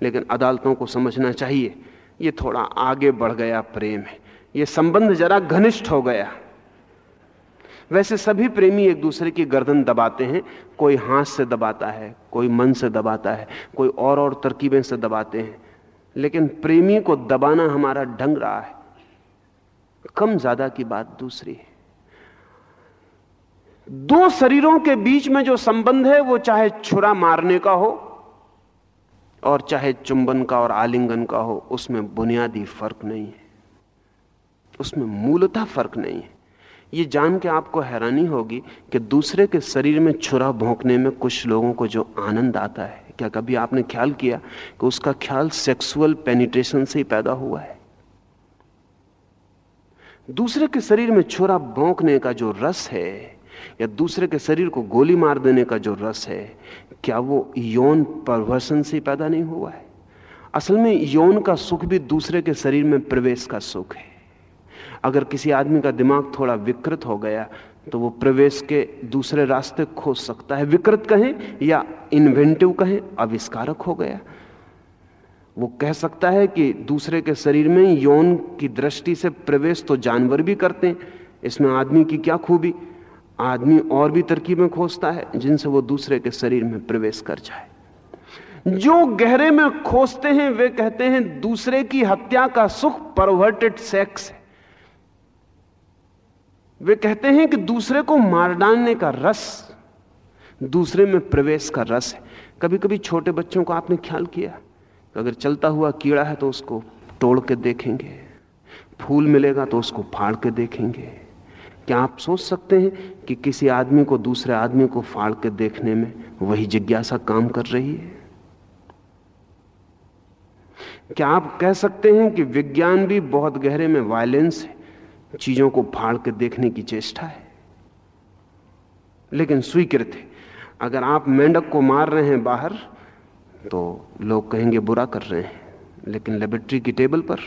लेकिन अदालतों को समझना चाहिए, ये थोड़ा आगे बढ़ गया प्रेम है, ये संबंध जरा घनिष्ठ हो गया। वैसे सभी प्रेमी एक दूसरे की गर्दन दबाते हैं, कोई हाथ से दबाता है, कोई मन से दबाता है, कोई और और तरकीबें से दबाते हैं लेकिन प्रेमी को दबाना हमारा ढंग रहा है। कम ज़्यादा की बात दूसरी है। दो शरीरों के बीच में जो संबंध है, वो चाहे छुरा मारने का हो और चाहे चुंबन का और आलिंगन का हो, उसमें बुनियादी फ़र्क नहीं है। उसमें मूलतः फ़र्क नहीं है। ये जान के आपको हैरानी होगी कि दूसरे के शरीर में छुरा भोंकने में कुछ लोगों को जो आनंद आता है। क्या कभी आपने ख्याल किया कि उसका ख्याल सेक्सुअल पेनिट्रेशन से ही पैदा हुआ है? दूसरे के शरीर में छुरा भोंकने का जो रस है या दूसरे के शरीर को गोली मार देने का जो रस है, क्या वो यौन परवर्सन से पैदा नहीं हुआ है? असल में यौन का सुख भी दूसरे के शरीर में प्रवेश का सुख है। अगर किसी आदमी का दिमाग थोड़ा विकृत हो गया तो वो प्रवेश के दूसरे रास्ते खोज सकता है। विकृत कहें या इन्वेंटिव कहें, आविष्कारक हो गया। वो कह सकता है कि दूसरे के शरीर में यौन की दृष्टि से प्रवेश तो जानवर भी करते हैं, इसमें आदमी की क्या खूबी? आदमी और भी तरकीबें खोजता है, जिनसे वो दूसरे के शरीर में प्रवेश कर जाए। जो गहरे में खोजते हैं, वे कहते हैं, दूसरे की हत्या का सुख परवर्टेड सेक्स है। वे कहते हैं कि दूसरे को मार डालने का रस, दूसरे में प्रवेश का रस है। कभी कभी छोटे बच्चों को आपने ख्याल किया? अगर चलता हुआ कीड़ा है तो उसको तोड़ के देखेंगे। फूल मिलेगा तो उसको फाड़ के देखेंगे। क्या आप सोच सकते हैं कि किसी आदमी को दूसरे आदमी को फाड़ के देखने में वही जिज्ञासा काम कर रही है? क्या आप कह सकते हैं कि विज्ञान भी बहुत गहरे में वायलेंस है? चीज़ों को फाड़ के देखने की चेष्टा है। लेकिन स्वीकृत है। अगर आप मेंढक को मार रहे हैं बाहर तो लोग कहेंगे, बुरा कर रहे हैं। लेकिन लेबोरेटरी की टेबल पर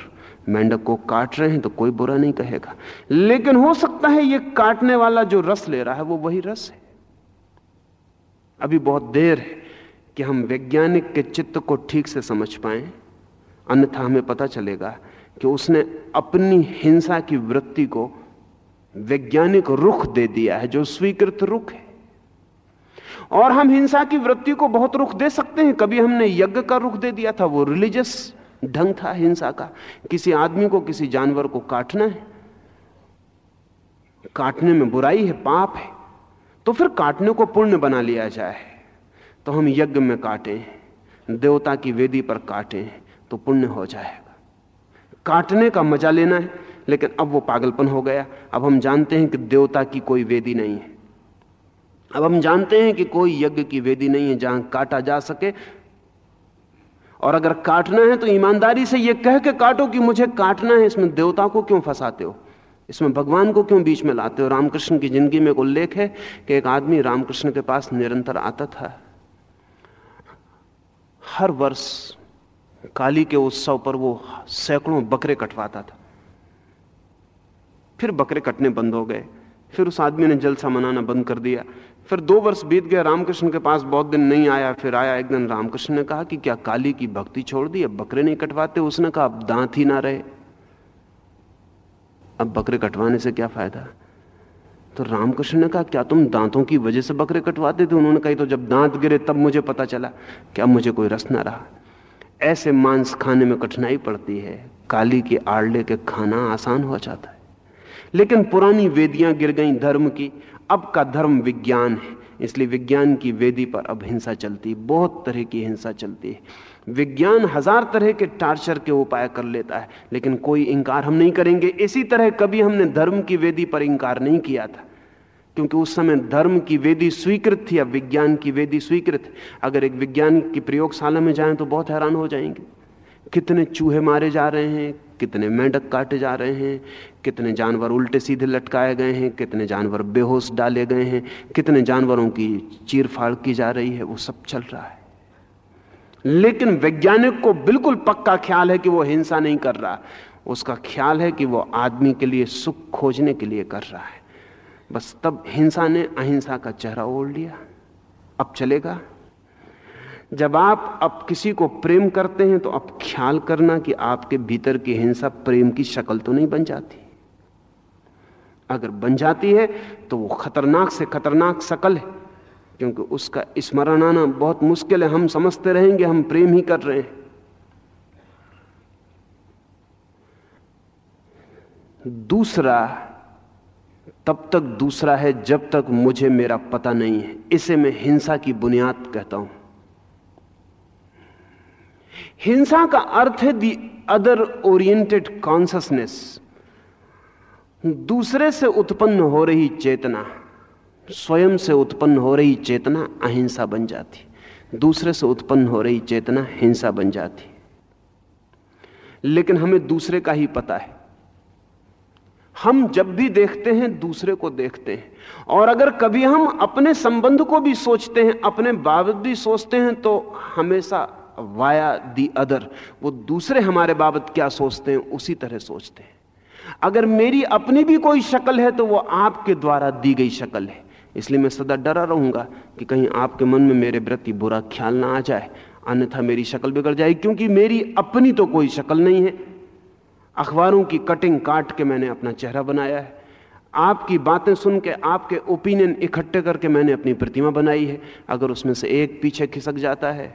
मेंढक को काट रहे हैं तो कोई बुरा नहीं कहेगा। लेकिन हो सकता है ये काटने वाला जो रस ले रहा है, वो वही रस है। अभी बहुत देर है कि हम वैज्ञानिक के चित्त को ठीक से समझ पाए। अन्यथा हमें पता चलेगा कि उसने अपनी हिंसा की वृत्ति को वैज्ञानिक रुख दे दिया है, जो स्वीकृत रुख है। और हम हिंसा की वृत्ति को बहुत रुख दे सकते हैं। कभी हमने यज्ञ का रुख दे दिया था, वो रिलीजियस ढंग था हिंसा का। किसी आदमी को, किसी जानवर को काटना है। काटने में बुराई है, पाप है। तो फिर काटने को पुण्य बना लिया जाए। तो हम यज्ञ में काटें, देवता की वेदी पर काटें तो पुण्य हो जाएगा। काटने का मज़ा लेना है, लेकिन अब वो पागलपन हो गया। अब हम जानते हैं कि देवता की कोई वेदी नहीं है। अब हम जानते हैं कि कोई यज्ञ की वेदी नहीं है जहाँ काटा जा सके। और अगर काटना है तो ईमानदारी से यह कह के काटो कि मुझे काटना है, इसमें देवता को क्यों फंसाते हो? इसमें भगवान को क्यों बीच में लाते हो? रामकृष्ण की ज़िंदगी में एक उल्लेख है कि एक आदमी रामकृष्ण के पास निरंतर आता था। हर वर्ष काली के उत्सव पर वो सैकड़ों बकरे कटवाता था। फिर बकरे कटने बंद हो गए। फिर उस आदमी ने जलसा मनाना बंद कर दिया। फिर दो वर्ष बीत गए, रामकृष्ण के पास बहुत दिन नहीं आया। फिर आया एक दिन, रामकृष्ण ने कहा कि क्या काली की भक्ति छोड़ दी? अब बकरे नहीं कटवाते। उसने कहा, अब दांत ही ना रहे। अब बकरे कटवाने से क्या फ़ायदा? तो रामकृष्ण ने कहा, क्या तुम दांतों की वजह से बकरे कटवाते थे? उन्होंने कही तो जब दांत गिरे, तब मुझे पता चला। क्या मुझे कोई रस ना रहा? ऐसे मांस खाने में कठिनाई पड़ती है। काली के आड़ले के खाना आसान हो जाता है। लेकिन पुरानी वेदियाँ गिर गई धर्म की। अब का धर्म विज्ञान है। इसलिए विज्ञान की वेदी पर अब हिंसा चलती है। बहुत तरह की हिंसा चलती है। विज्ञान हज़ार तरह के टार्चर के उपाय कर लेता है। लेकिन कोई इंकार हम नहीं करेंगे। इसी तरह कभी हमने धर्म की वेदी पर इंकार नहीं किया था। क्योंकि उस समय धर्म की वेदी स्वीकृत थी, अब विज्ञान की वेदी स्वीकृत अगर एक विज्ञान की प्रयोगशाला में जाएँ तो बहुत हैरान हो जाएँगे। कितने चूहे मारे जा रहे हैं, कितने मेंढक काटे जा रहे हैं, कितने जानवर उल्टे सीधे लटकाए गए हैं, कितने जानवर बेहोश डाले गए हैं, कितने जानवरों की चीर फाड़ की जा रही है, वो सब चल रहा है। लेकिन वैज्ञानिक को बिल्कुल पक्का ख्याल है कि वो हिंसा नहीं कर रहा। उसका ख्याल है कि वो आदमी के लिए सुख खोजने के लिए कर रहा है। बस तब हिंसा ने अहिंसा का चेहरा ओढ़ लिया। अब चलेगा। जब आप, अब किसी को प्रेम करते हैं तो अब ख्याल करना कि आपके भीतर की हिंसा प्रेम की शक्ल तो नहीं बन जाती। अगर बन जाती है तो वो खतरनाक से खतरनाक शकल है, क्योंकि उसका स्मरण आना बहुत मुश्किल है। हम समझते रहेंगे, हम प्रेम ही कर रहे हैं। दूसरा तब तक दूसरा है जब तक मुझे मेरा पता नहीं है। इसे मैं हिंसा की बुनियाद कहता हूँ। हिंसा का अर्थ है दी अदर ओरिएंटेड कॉन्सियसनेस दूसरे से उत्पन्न हो रही चेतना, स्वयं से उत्पन्न हो रही चेतना अहिंसा बन जाती। दूसरे से उत्पन्न हो रही चेतना हिंसा बन जाती। लेकिन हमें दूसरे का ही पता है। हम जब भी देखते हैं, दूसरे को देखते हैं। और अगर कभी हम अपने संबंध को भी सोचते हैं, अपने बाबत भी सोचते हैं तो हमेशा वाया दी अदर, वो दूसरे हमारे बाबत क्या सोचते हैं, उसी तरह सोचते हैं। अगर मेरी अपनी भी कोई शक्ल है तो वो आपके द्वारा दी गई शक्ल है। इसलिए मैं सदा डरा रहूँगा कि कहीं आपके मन में मेरे प्रति बुरा ख्याल ना आ जाए, अन्यथा मेरी शक्ल बिगड़ जाए क्योंकि मेरी अपनी तो कोई शक्ल नहीं है अखबारों की कटिंग काट के मैंने अपना चेहरा बनाया है। आपकी बातें सुन के, आपके ओपिनियन इकट्ठे करके मैंने अपनी प्रतिमा बनाई है। अगर उसमें से एक पीछे खिसक जाता है,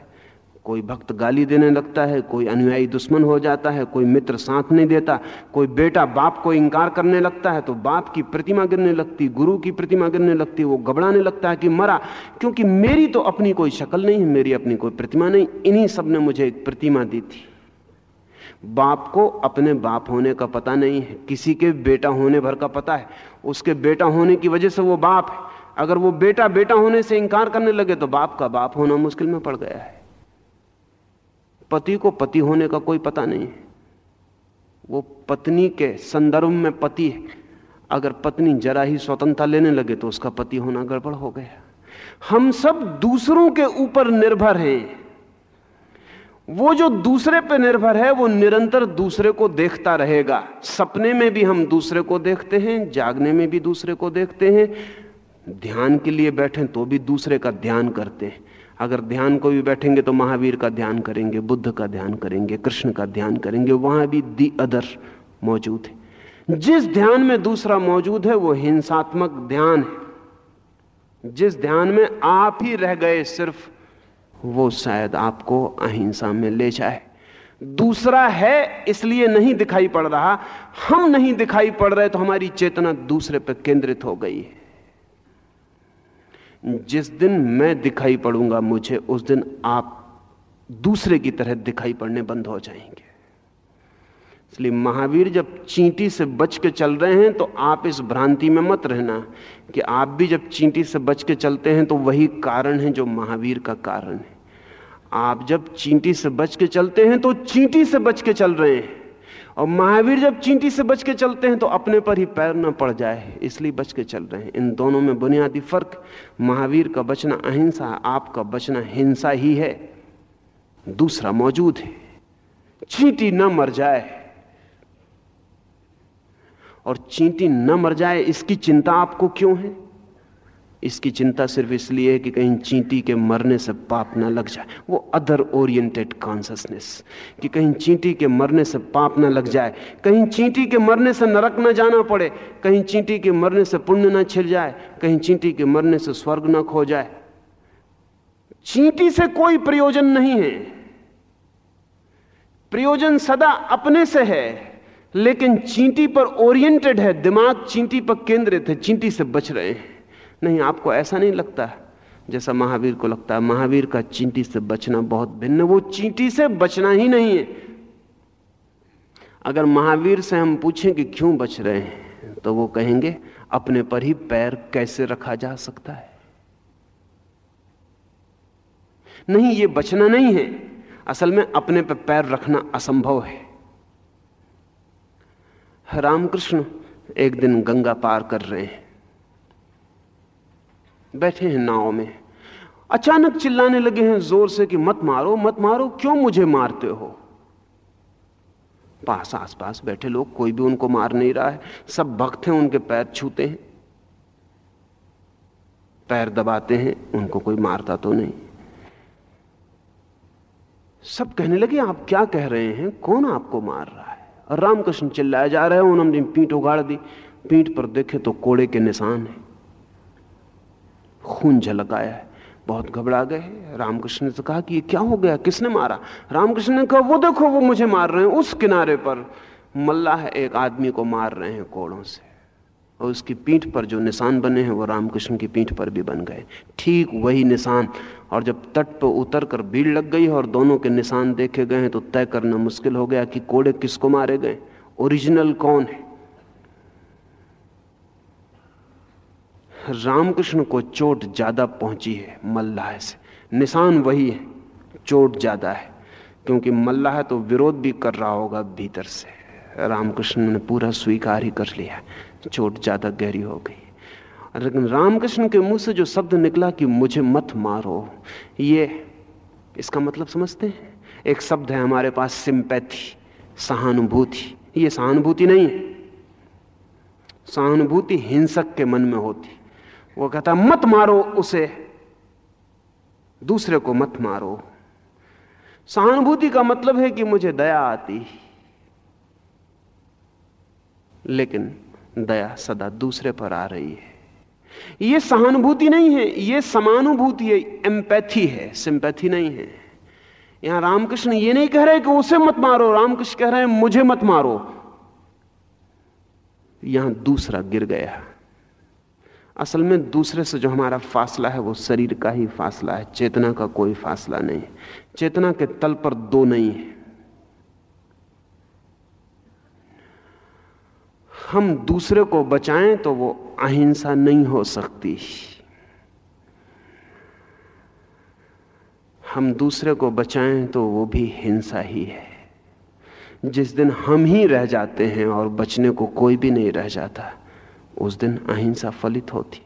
कोई भक्त गाली देने लगता है, कोई अनुयायी दुश्मन हो जाता है, कोई मित्र साथ नहीं देता, कोई बेटा बाप को इंकार करने लगता है तो बाप की प्रतिमा गिरने लगती, गुरु की प्रतिमा गिरने लगती, वो घबराने लगता है कि मरा, क्योंकि मेरी तो अपनी कोई शक्ल नहीं है मेरी अपनी कोई प्रतिमा नहीं, इन्हीं सबने मुझे एक प्रतिमा दी थी। बाप को अपने बाप होने का पता नहीं है, किसी के बेटा होने भर का पता है। उसके बेटा होने की वजह से वो बाप है। अगर वो बेटा बेटा होने से इंकार करने लगे तो बाप का बाप होना मुश्किल में पड़ गया है। पति को पति होने का कोई पता नहीं है। वो पत्नी के संदर्भ में पति है। अगर पत्नी जरा ही स्वतंत्रता लेने लगे तो उसका पति होना गड़बड़ हो गया। हम सब दूसरों के ऊपर निर्भर हैं। वो जो दूसरे पे निर्भर है, वो निरंतर दूसरे को देखता रहेगा। सपने में भी हम दूसरे को देखते हैं, जागने में भी दूसरे को देखते हैं। ध्यान के लिए बैठे तो भी दूसरे का ध्यान करते हैं। अगर ध्यान को भी बैठेंगे तो महावीर का ध्यान करेंगे, बुद्ध का ध्यान करेंगे, कृष्ण का ध्यान करेंगे, वहाँ भी दी अदर मौजूद है। जिस ध्यान में दूसरा मौजूद है, वो हिंसात्मक ध्यान है। जिस ध्यान में आप ही रह गए सिर्फ़ वो शायद आपको अहिंसा में ले जाए। दूसरा है, इसलिए नहीं दिखाई पड़ रहा। हम नहीं दिखाई पड़ रहे तो हमारी चेतना दूसरे पर केंद्रित हो गई है। जिस दिन मैं दिखाई पड़ूँगा, मुझे उस दिन आप दूसरे की तरह दिखाई पड़ने बंद हो जाएँगे। इसलिए महावीर जब चींटी से बच के चल रहे हैं तो आप इस भ्रांति में मत रहना कि आप भी जब चींटी से बच के चलते हैं तो वही कारण है जो महावीर का कारण है। आप जब चींटी से बच के चलते हैं तो चींटी से बच के चल रहे हैं। और महावीर जब चींटी से बच के चलते हैं तो अपने पर ही पैर न पड़ जाए, इसलिए बच के चल रहे हैं। इन दोनों में बुनियादी फ़र्क, महावीर का बचना अहिंसा आपका बचना हिंसा ही है। दूसरा मौजूद है। चींटी न मर जाए। और चींटी न मर जाए, इसकी चिंता आपको क्यों है? इसकी चिंता सिर्फ़ इसलिए है कि कहीं चींटी के मरने से पाप ना लग जाए। वो अदर ओरिएंटेड कॉन्सियसनेस कि कहीं चींटी के मरने से पाप ना लग जाए। कहीं चींटी के मरने से नरक ना जाना पड़े। कहीं चींटी के मरने से पुण्य ना छिल जाए। कहीं चींटी के मरने से स्वर्ग ना खो जाए। चींटी से कोई प्रयोजन नहीं है। प्रयोजन सदा अपने से है। लेकिन चींटी पर ओरिएंटेड है, दिमाग चींटी पर केंद्रित है, चींटी से बच रहे हैं। नहीं, आपको ऐसा नहीं लगता? जैसा महावीर को लगता है, महावीर का चींटी से बचना बहुत भिन्न वो चींटी से बचना ही नहीं है। अगर महावीर से हम पूछें कि क्यों बच रहे हैं तो वो कहेंगे, अपने पर ही पैर कैसे रखा जा सकता है? नहीं, ये बचना नहीं है। असल में अपने पर पैर रखना असंभव है। रामकृष्ण एक दिन गंगा पार कर रहे हैं। बैठे हैं नाव में। अचानक चिल्लाने लगे हैं ज़ोर से कि मत मारो मत मारो, क्यों मुझे मारते हो? पास आसपास बैठे लोग, कोई भी उनको मार नहीं रहा है। सब भक्त हैं, उनके पैर छूते हैं। पैर दबाते हैं, उनको कोई मारता तो नहीं। सब कहने लगे, आप क्या कह रहे हैं? कौन आपको मार रहा है? रामकृष्ण चिल्लाया, जा रहे हैं, उन्होंने पीठ उगाड़ दी। पीठ पर देखे तो कोड़े के निशान है। खून झलक आया है। बहुत घबरा गए रामकृष्ण ने तो कहा कि ये क्या हो गया? किसने मारा? रामकृष्ण ने कहा, वो देखो, वो मुझे मार रहे हैं। उस किनारे पर मल्लाह एक आदमी को मार रहे हैं कोड़ों से। और उसकी पीठ पर जो निशान बने हैं, वो रामकृष्ण की पीठ पर भी बन गए। ठीक वही निशान और जब तट पर उतर कर भीड़ लग गई और दोनों के निशान देखे गए तो तय करना मुश्किल हो गया कि कोड़े किसको मारे गए। ओरिजिनल कौन है? रामकृष्ण को चोट ज़्यादा पहुँची है, मल्लाह से। निशान वही है, चोट ज़्यादा है, क्योंकि मल्लाह तो विरोध भी कर रहा होगा भीतर से। रामकृष्ण ने पूरा स्वीकार ही कर लिया, चोट ज़्यादा गहरी हो गई। लेकिन रामकृष्ण के मुँह से जो शब्द निकला कि मुझे मत मारो, ये इसका मतलब समझते हैं? एक शब्द है हमारे पास, सिंपैथी, सहानुभूति। ये सहानुभूति नहीं है। सहानुभूति हिंसक के मन में होती। वो कहता, मत मारो उसे, दूसरे को मत मारो। सहानुभूति का मतलब है कि मुझे दया आती। लेकिन दया सदा दूसरे पर आ रही है। यह सहानुभूति नहीं है यह समानुभूति है एम्पैथी है सिंपैथी नहीं है। यहाँ रामकृष्ण ये नहीं कह रहे कि उसे मत मारो, रामकृष्ण कह रहे हैं, मुझे मत मारो। यहाँ दूसरा गिर गया। असल में दूसरे से जो हमारा फासला है, वो शरीर का ही फासला है, चेतना का कोई फासला नहीं। चेतना के तल पर दो नहीं है। हम दूसरे को बचाएँ तो वो अहिंसा नहीं हो सकती। हम दूसरे को बचाएँ तो वो भी हिंसा ही है। जिस दिन हम ही रह जाते हैं और बचने को कोई भी नहीं रह जाता, उस दिन अहिंसा फलित होती।